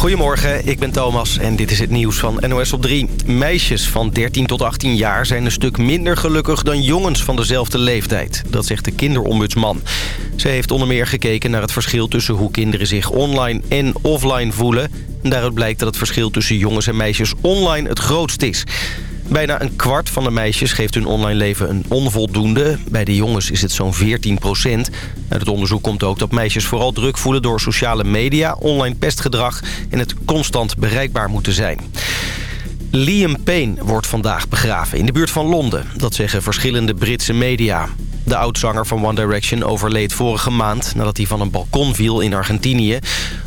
Goedemorgen, ik ben Thomas en dit is het nieuws van NOS op 3. Meisjes van 13 tot 18 jaar zijn een stuk minder gelukkig dan jongens van dezelfde leeftijd. Dat zegt de kinderombudsman. Ze heeft onder meer gekeken naar het verschil tussen hoe kinderen zich online en offline voelen. En daaruit blijkt dat het verschil tussen jongens en meisjes online het grootst is. Bijna een kwart van de meisjes geeft hun online leven een onvoldoende. Bij de jongens is het zo'n 14 procent. Uit het onderzoek komt ook dat meisjes vooral druk voelen door sociale media, online pestgedrag en het constant bereikbaar moeten zijn. Liam Payne wordt vandaag begraven in de buurt van Londen. Dat zeggen verschillende Britse media. De oudzanger van One Direction overleed vorige maand... nadat hij van een balkon viel in Argentinië.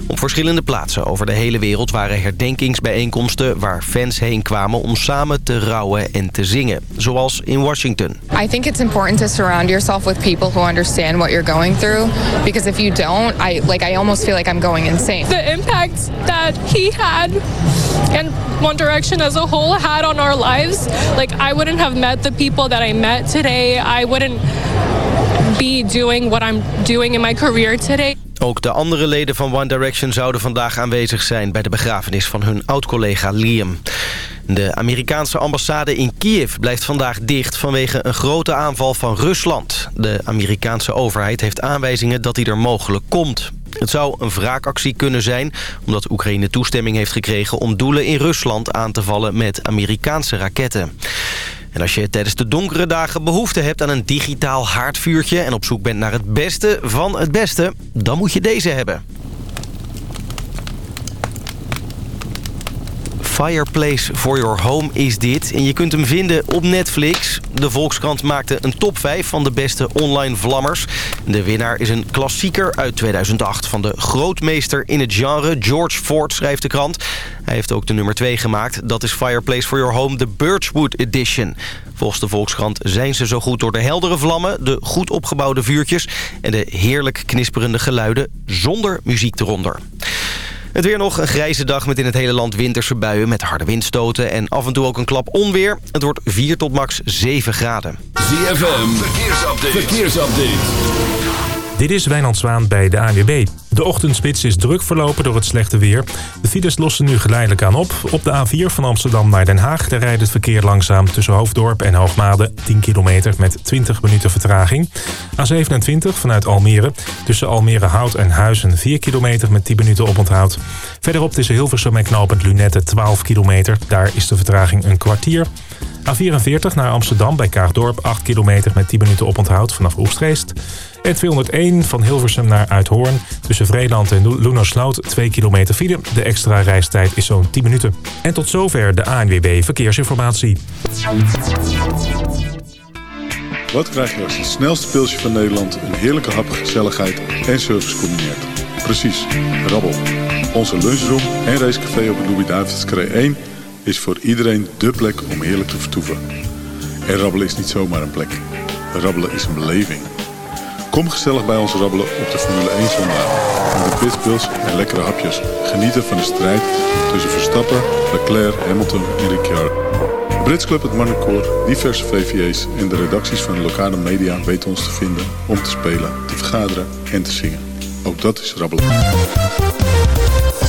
Op verschillende plaatsen over de hele wereld waren herdenkingsbijeenkomsten... waar fans heen kwamen om samen te rouwen en te zingen. Zoals in Washington. I think it's important to surround yourself with people who understand what you're going through. Because if you don't, I, like, I almost feel like I'm going insane. The impact that he had and One Direction as a whole had on our lives. Like, I wouldn't have met the people that I met today. I wouldn't be doing what I'm doing in my career today. Ook de andere leden van One Direction zouden vandaag aanwezig zijn... bij de begrafenis van hun oud-collega Liam. De Amerikaanse ambassade in Kiev blijft vandaag dicht... vanwege een grote aanval van Rusland. De Amerikaanse overheid heeft aanwijzingen dat hij er mogelijk komt. Het zou een wraakactie kunnen zijn... omdat Oekraïne toestemming heeft gekregen om doelen in Rusland aan te vallen met Amerikaanse raketten. En als je tijdens de donkere dagen behoefte hebt aan een digitaal haardvuurtje... en op zoek bent naar het beste van het beste, dan moet je deze hebben. Fireplace for Your Home is dit. En je kunt hem vinden op Netflix. De Volkskrant maakte een top 5 van de beste online vlammers. De winnaar is een klassieker uit 2008 van de grootmeester in het genre. George Ford schrijft de krant. Hij heeft ook de nummer 2 gemaakt. Dat is Fireplace for Your Home, de Birchwood Edition. Volgens de Volkskrant zijn ze zo goed door de heldere vlammen... de goed opgebouwde vuurtjes en de heerlijk knisperende geluiden... zonder muziek eronder. Het weer nog een grijze dag met in het hele land winterse buien... met harde windstoten en af en toe ook een klap onweer. Het wordt 4 tot max 7 graden. ZFM, verkeersupdate. verkeersupdate. Dit is Wijnand Zwaan bij de ANWB. De ochtendspits is druk verlopen door het slechte weer. De files lossen nu geleidelijk aan op. Op de A4 van Amsterdam naar Den Haag daar rijdt het verkeer langzaam tussen Hoofddorp en Hoogmade 10 kilometer met 20 minuten vertraging. A27 vanuit Almere tussen Almere Hout en Huizen 4 kilometer met 10 minuten oponthoud. Verderop tussen Hilversum en Knopend Lunette 12 kilometer. Daar is de vertraging een kwartier. A44 naar Amsterdam bij Kaagdorp 8 kilometer met 10 minuten oponthoud vanaf Oestreest. N201 van Hilversum naar Uithoorn. Tussen Vreeland en Loenersloot 2 kilometer file. De extra reistijd is zo'n 10 minuten. En tot zover de ANWB Verkeersinformatie. Wat krijg je als het snelste pilsje van Nederland... een heerlijke hap, gezelligheid en service combineert? Precies, rabbel. Onze lunchroom en racecafé op de Louis Cray 1 is voor iedereen dé plek om heerlijk te vertoeven. En rabbelen is niet zomaar een plek. Rabbelen is een beleving. Kom gezellig bij ons rabbelen op de Formule 1 zondag. Met de pitbulls en lekkere hapjes. Genieten van de strijd tussen Verstappen, Leclerc, Hamilton en Ricciardo. Brits Club, het Marnecoor, diverse VVA's en de redacties van de lokale media weten ons te vinden om te spelen, te vergaderen en te zingen. Ook dat is rabbelen.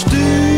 stuur.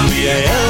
L-E-A-L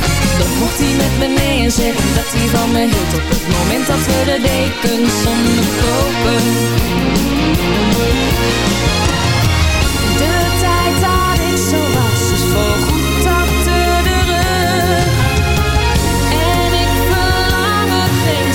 Mocht hij met me nee en zeggen dat hij van me hield Op het moment dat we de dekens onderkopen De tijd dat ik zo was is voorgoed achter de rug. En ik verlang het geen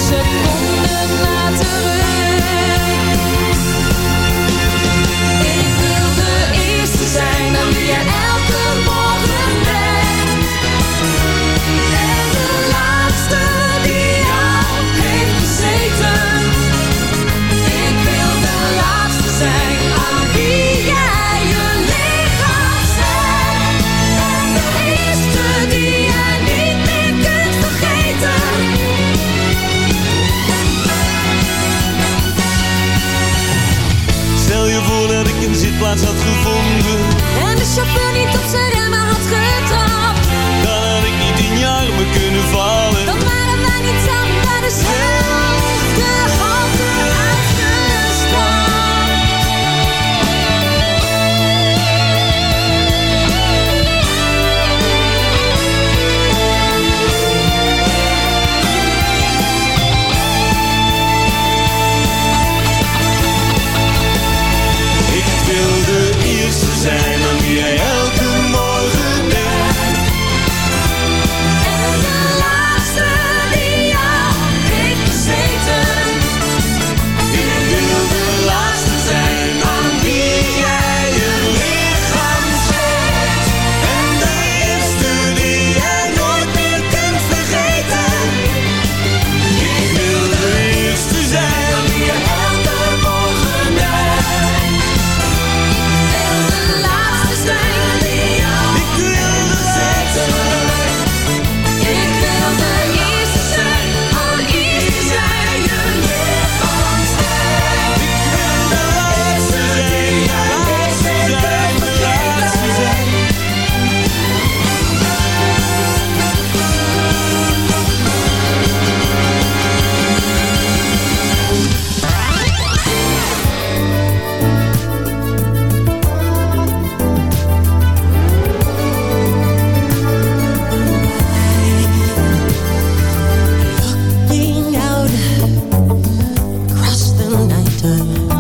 time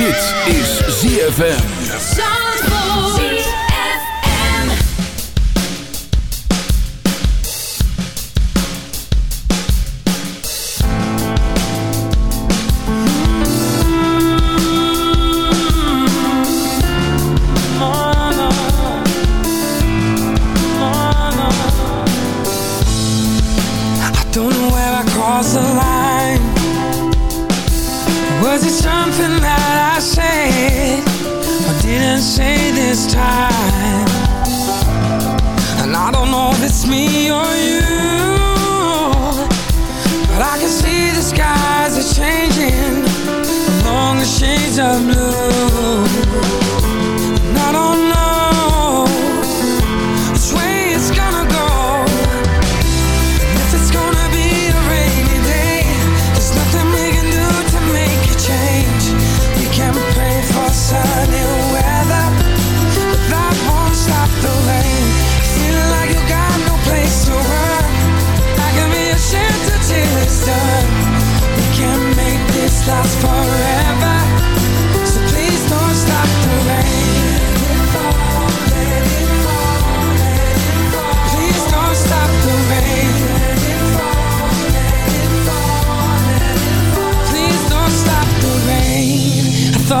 Dit is ZFM.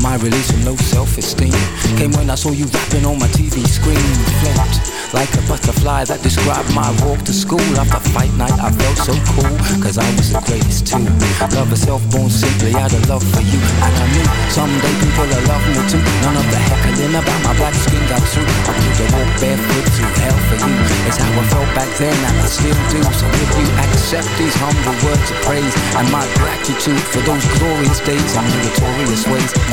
my release from low self-esteem came when I saw you rapping on my TV screen. Flipped like a butterfly that described my walk to school. After fight night, I felt so cool, cause I was the greatest too. Love herself born simply out of love for you. And I knew someday people will love me too. None of the heckling about my black skin got through. I could have walked barefoot through hell for you. It's how I felt back then, and I still do. So if you accept these humble words of praise and my gratitude for those glorious days and meritorious ways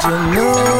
着呢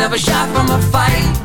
never shot from a fight.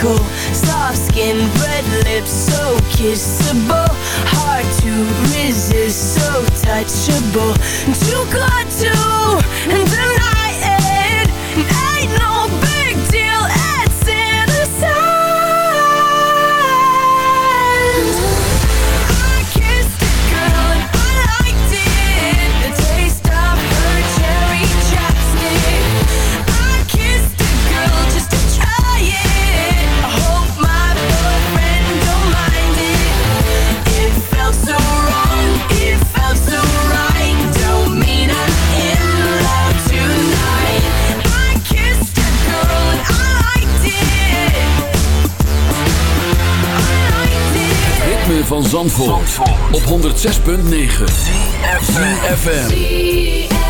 Physical. Soft skin, red lips, so kissable. Hard to resist, so touchable. Too good to Zandvoort, op 106.9 FM.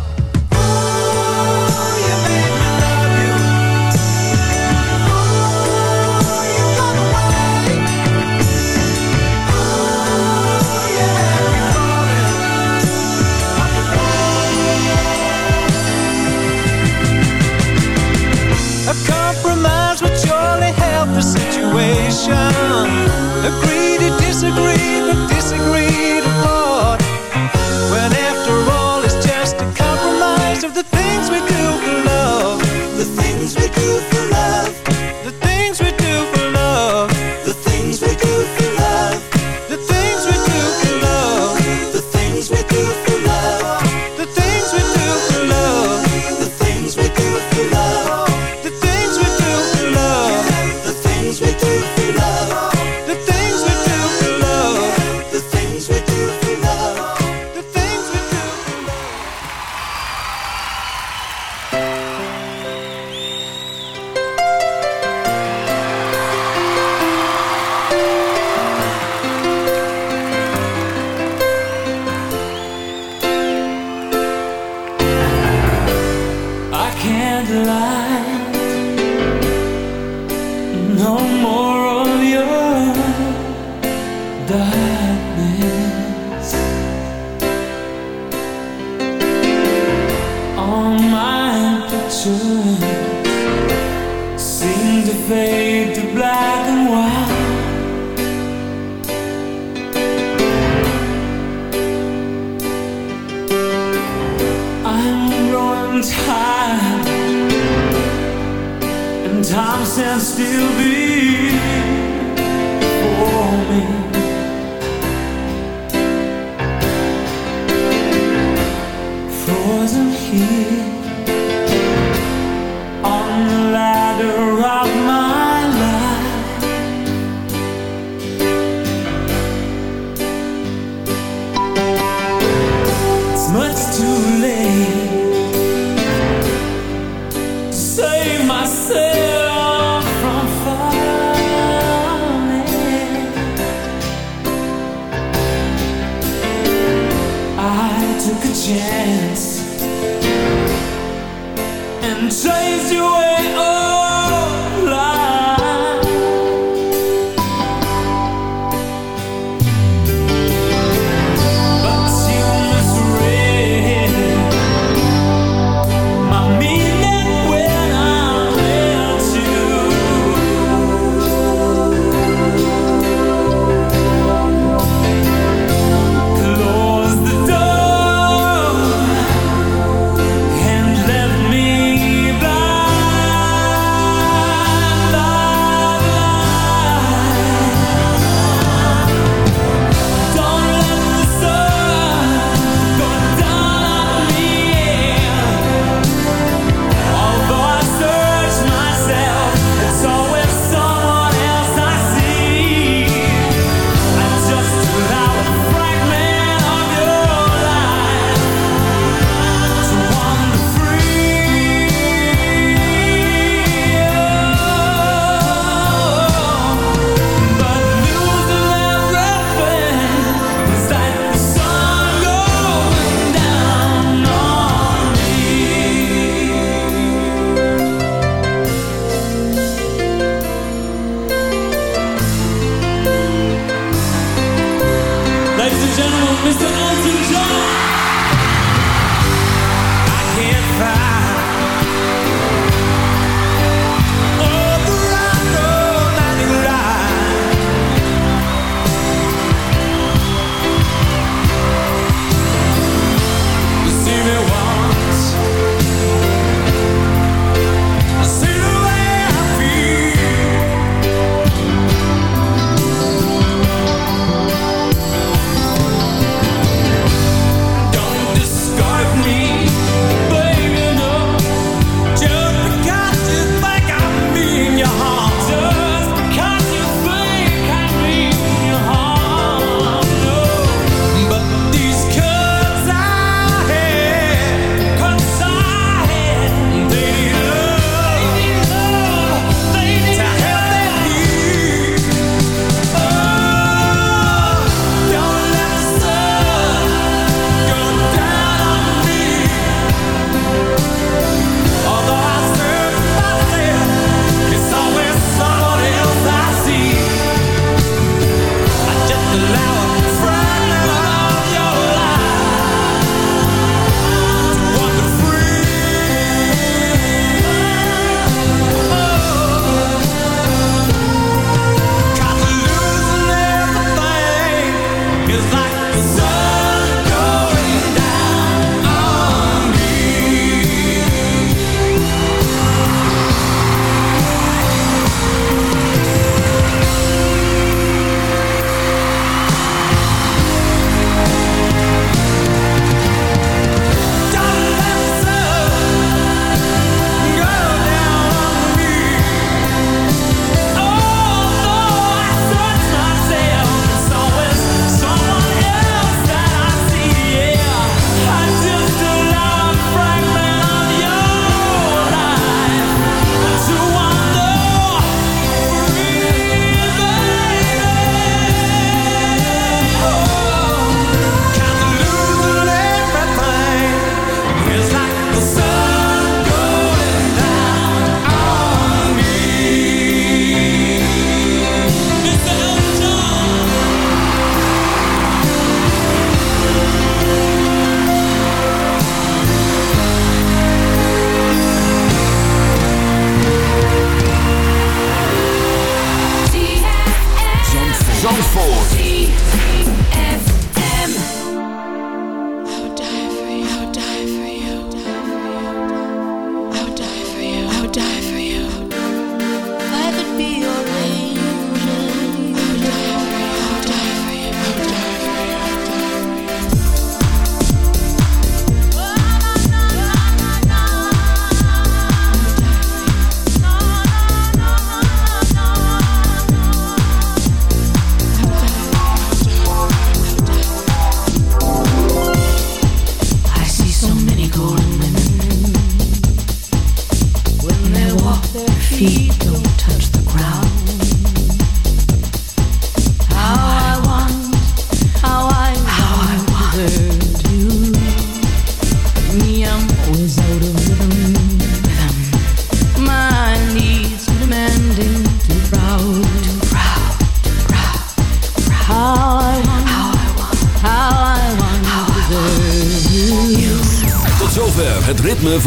Disagree